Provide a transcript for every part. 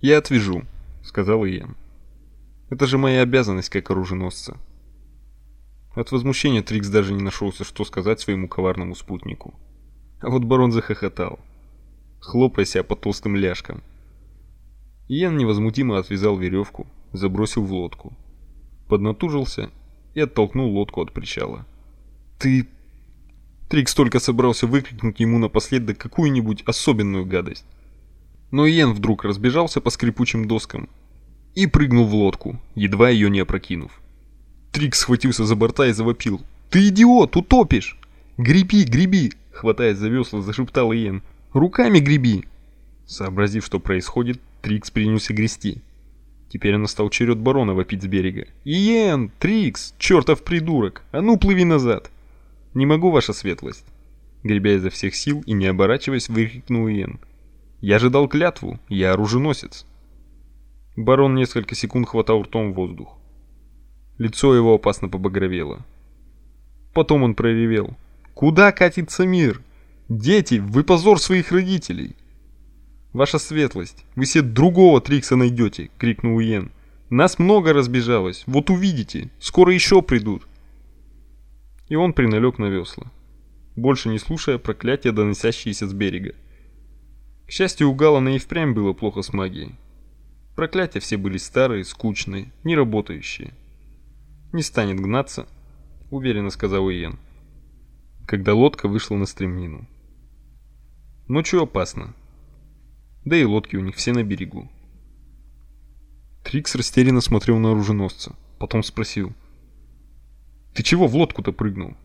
«Я отвяжу», — сказал Иэн. «Это же моя обязанность как оруженосца». От возмущения Трикс даже не нашелся, что сказать своему коварному спутнику. А вот барон захохотал, хлопая себя по толстым ляжкам. Иэн невозмутимо отвязал веревку, забросил в лодку. Поднатужился и оттолкнул лодку от причала. «Ты...» Трикс только собрался выкрикнуть ему напоследок какую-нибудь особенную гадость. Но Иен вдруг разбежался по скрипучим доскам и прыгнул в лодку, едва ее не опрокинув. Трикс схватился за борта и завопил. «Ты идиот, утопишь!» «Греби, греби!» — хватаясь за весла, зашептал Иен. «Руками греби!» Сообразив, что происходит, Трикс принялся грести. Теперь настал черед барона вопить с берега. «Иен! Трикс! Чертов придурок! А ну плыви назад!» «Не могу, ваша светлость!» Гребя изо всех сил и не оборачиваясь, выкрикнул Иен. «Я же дал клятву! Я оруженосец!» Барон несколько секунд хватал ртом воздух. Лицо его опасно побагровело. Потом он проревел. «Куда катится мир? Дети, вы позор своих родителей!» «Ваша светлость, вы себе другого Трикса найдете!» — крикнул Иен. «Нас много разбежалось, вот увидите, скоро еще придут!» И он приналег на весла, больше не слушая проклятия, доносящиеся с берега. К счастью, у Галана и впрямь было плохо с магией. Проклятия все были старые, скучные, не работающие не станет гнаться, уверенно сказал Иен. Когда лодка вышла на стремнину. Ночью опасно. Да и лодки у них все на берегу. Трикс растерянно смотрел на оруженосца, потом спросил: "Ты чего в лодку-то прыгнул?"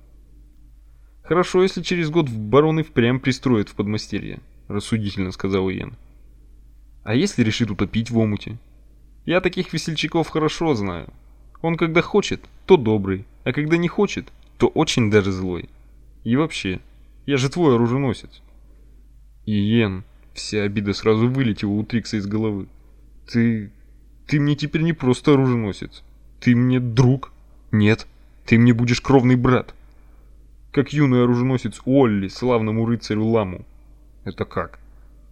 "Хорошо, если через год в бароны впрямь пристроят в подмастерье", рассудительно сказал Иен. "А если решит утопить в омуте? Я таких весельчаков хорошо знаю. Он когда хочет, то добрый, а когда не хочет, то очень даже злой. И вообще, я же твой оруженосец. Иен, вся обида сразу вылетела у Трикса из головы. Ты... ты мне теперь не просто оруженосец. Ты мне друг. Нет, ты мне будешь кровный брат. Как юный оруженосец Олли, славному рыцарю Ламу. Это как?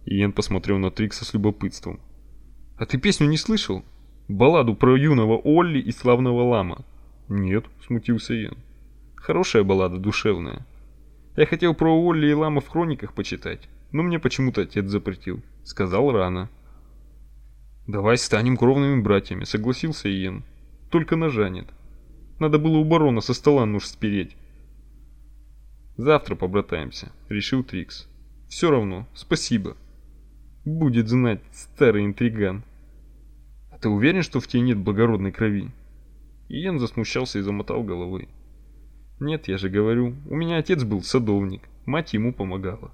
Иен посмотрел на Трикса с любопытством. А ты песню не слышал? Балладу про юного Олли и славного Лама. Нет, смутился Иэн. Хорошая баллада, душевная. Я хотел про Олли и Лама в хрониках почитать, но мне почему-то отец запретил. Сказал рано. Давай станем кровными братьями, согласился Иэн. Только ножа нет. Надо было у барона со стола нож спереть. Завтра побратаемся, решил Трикс. Все равно, спасибо. Будет знать старый интриган. Ты уверен, что в тебе нет благородной крови? Иен засмущался и замотал головой. Нет, я же говорю, у меня отец был садовник, мать ему помогала.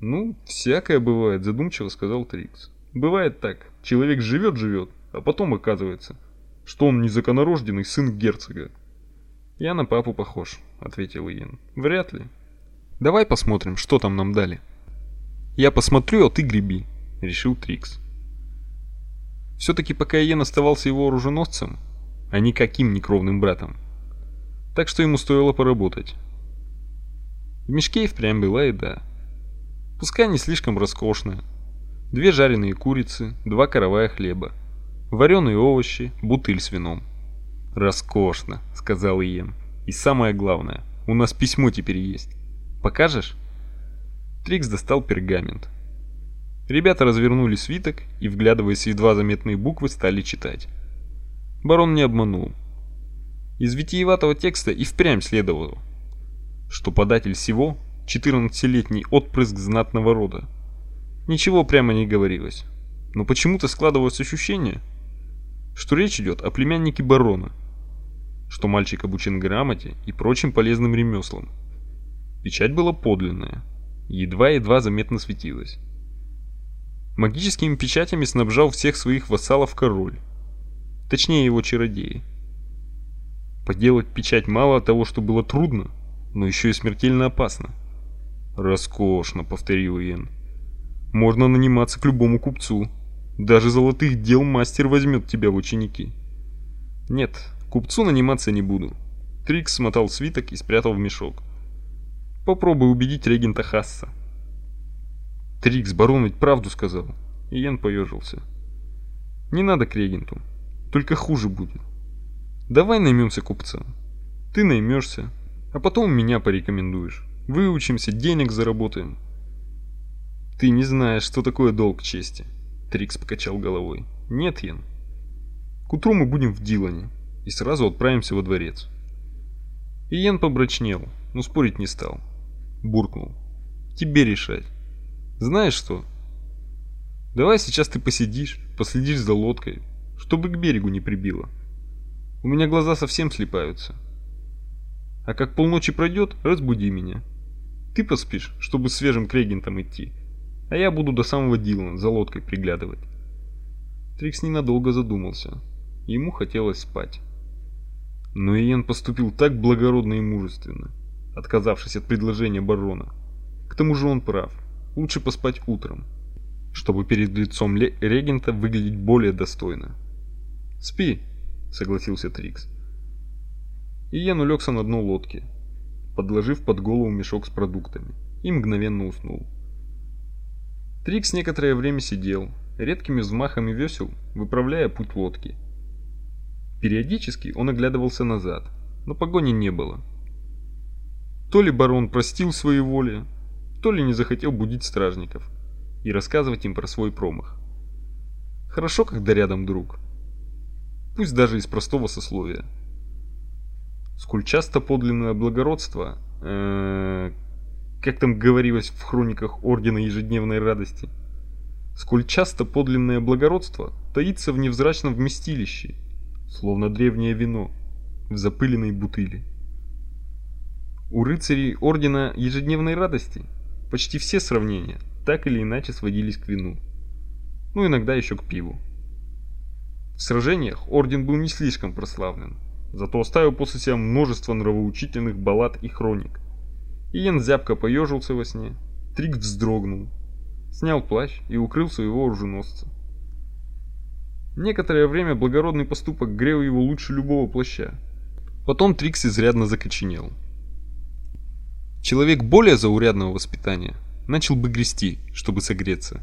Ну, всякое бывает, задумчиво сказал Трикс. Бывает так, человек живет-живет, а потом оказывается, что он незаконорожденный сын герцога. Я на папу похож, ответил Иен. Вряд ли. Давай посмотрим, что там нам дали. Я посмотрю, а ты греби, решил Трикс. Все-таки пока Иен оставался его оруженосцем, а никаким не кровным братом. Так что ему стоило поработать. В мешке и впрямь была еда. Пускай не слишком роскошная. Две жареные курицы, два каравая хлеба, вареные овощи, бутыль с вином. «Роскошно», — сказал Иен. «И самое главное, у нас письмо теперь есть. Покажешь?» Трикс достал пергамент. Ребята развернули свиток и, вглядываясь в едва заметные буквы, стали читать. Барон не обманул. Из витиеватого текста и впрямь следовало, что податель всего 14-летний отпрыск знатного рода. Ничего прямо не говорилось, но почему-то складывалось ощущение, что речь идет о племяннике барона, что мальчик обучен грамоте и прочим полезным ремеслам. Печать была подлинная, едва-едва заметно светилась. Магическими печатями снабжал всех своих вассалов король. Точнее его чародеи. Поделать печать мало того, что было трудно, но еще и смертельно опасно. «Роскошно», — повторил Иен. «Можно наниматься к любому купцу. Даже золотых дел мастер возьмет тебя в ученики». «Нет, купцу наниматься не буду». Трикс смотал свиток и спрятал в мешок. «Попробуй убедить регента Хасса». Трикс, барон ведь правду сказал. Иен поежился. Не надо к регенту. Только хуже будет. Давай наймемся купцам. Ты наймешься, а потом меня порекомендуешь. Выучимся, денег заработаем. Ты не знаешь, что такое долг чести. Трикс покачал головой. Нет, Йен. К утру мы будем в Дилане и сразу отправимся во дворец. И Йен побрачнел, но спорить не стал. Буркнул. Тебе решать. Знаешь что? Давай сейчас ты посидишь, последишь за лодкой, чтобы к берегу не прибило. У меня глаза совсем слепаются. А как полночи пройдет, разбуди меня. Ты поспишь, чтобы свежим к регентам идти, а я буду до самого Дилана за лодкой приглядывать. Трикс ненадолго задумался. Ему хотелось спать. Но Иен поступил так благородно и мужественно, отказавшись от предложения барона. К тому же он прав. Лучше поспать утром, чтобы перед лицом регента выглядеть более достойно. «Спи», согласился Трикс. И Иен улегся на дно лодки, подложив под голову мешок с продуктами, и мгновенно уснул. Трикс некоторое время сидел, редкими взмахами весел выправляя путь лодки. Периодически он оглядывался назад, но погони не было. То ли барон простил свои воли, то ли не захотел будить стражников и рассказывать им про свой промах. Хорошо, когда рядом друг пусть даже из простого сословия. Сколь часто подлинное благородство, э, как там говорилось в хрониках Ордена Ежедневной Радости, сколь часто подлинное благородство таится в невзрачном вместилище, словно древнее вино в запыленной бутыли. У рыцарей Ордена Ежедневной Радости почти все сравнения так или иначе сводились к вину, ну иногда еще к пиву. В сражениях орден был не слишком прославлен, зато оставил после себя множество нравоучительных баллад и хроник. Иен зябко поежился во сне, Трик вздрогнул, снял плащ и укрыл своего оруженосца. Некоторое время благородный поступок грел его лучше любого плаща. Потом Трикс изрядно закоченел. Человек более заурядного воспитания начал бы грести, чтобы согреться.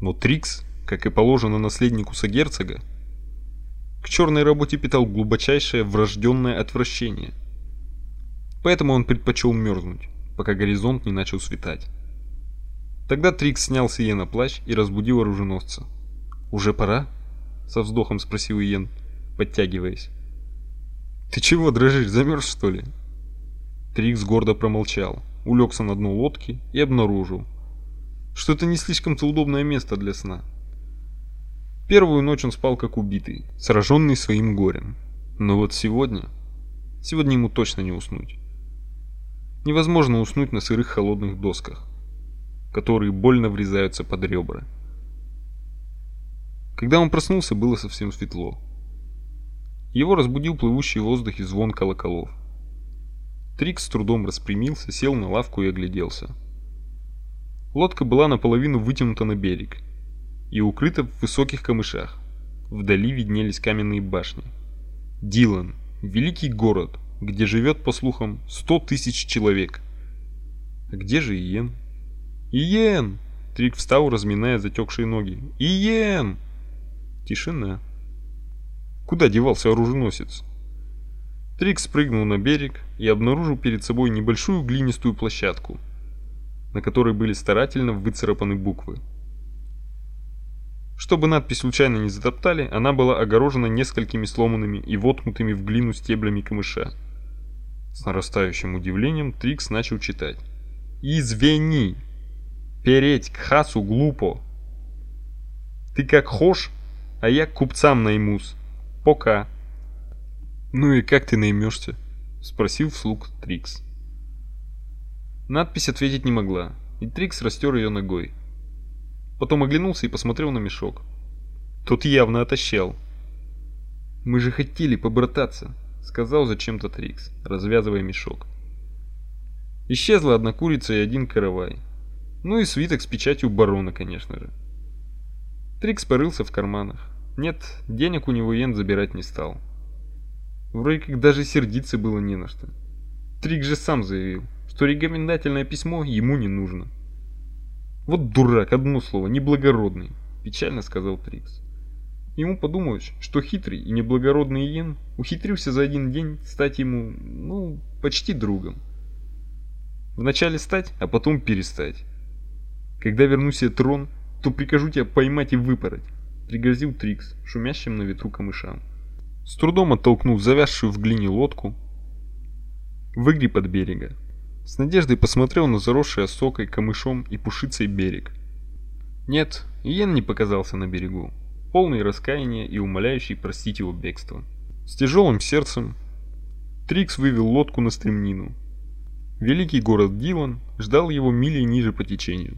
Но Трикс, как и положено наследнику сагерцога, к черной работе питал глубочайшее врожденное отвращение. Поэтому он предпочел мерзнуть, пока горизонт не начал светать. Тогда Трикс снял с Иена плащ и разбудил оруженосца. «Уже пора?» — со вздохом спросил Иен, подтягиваясь. «Ты чего дрожишь, замерз что ли?» Трикс гордо промолчал, улегся на дно лодки и обнаружил, что это не слишком-то удобное место для сна. Первую ночь он спал как убитый, сраженный своим горем. Но вот сегодня... Сегодня ему точно не уснуть. Невозможно уснуть на сырых холодных досках, которые больно врезаются под ребра. Когда он проснулся, было совсем светло. Его разбудил плывущий в воздухе звон колоколов. Трикс с трудом распрямился, сел на лавку и огляделся. Лодка была наполовину вытянута на берег, и укрыта в высоких камышах. Вдали виднелись каменные башни. Дилан, великий город, где живет, по слухам, сто тысяч человек. А где же Иен? Иен! Трик встал, разминая затекшие ноги. Иен! Тишина. Куда девался оруженосец? Трик спрыгнул на берег и обнаружил перед собой небольшую глинистую площадку, на которой были старательно выцарапаны буквы. Чтобы надпись случайно не затоптали, она была огорожена несколькими сломанными и воткнутыми в глину стеблями камыша. С нарастающим удивлением Трикс начал читать. «Извини! Переть к хасу глупо! Ты как хошь, а я купцам наймусь. Пока!» «Ну и как ты наймешься?» — спросил вслух Трикс. Надпись ответить не могла, и Трикс растер ее ногой. Потом оглянулся и посмотрел на мешок. Тот явно отощал. «Мы же хотели побрататься», — сказал зачем-то Трикс, развязывая мешок. Исчезла одна курица и один каравай. Ну и свиток с печатью барона, конечно же. Трикс порылся в карманах. Нет, денег у него Йен забирать не стал. Вроде как даже сердиться было не на что. Трикс же сам заявил, что рекомендательное письмо ему не нужно. Вот дурак, одно слово, неблагородный, печально сказал Трикс. Ему подумалось, что хитрый и неблагородный Иен ухитрился за один день стать ему, ну, почти другом. Вначале стать, а потом перестать. Когда вернусь я трон, то прикажу тебя поймать и выпороть, пригрозил Трикс, шумящим на ветру камышам. С трудом оттолкнув завязшую в глине лодку, выгреб от берега. С надеждой посмотрел на заросший осокой, камышом и пушицей берег. Нет, Иен не показался на берегу полный раскаяния и умоляющий простить его бегство. С тяжелым сердцем Трикс вывел лодку на стремнину. Великий город Дилан ждал его мили ниже по течению.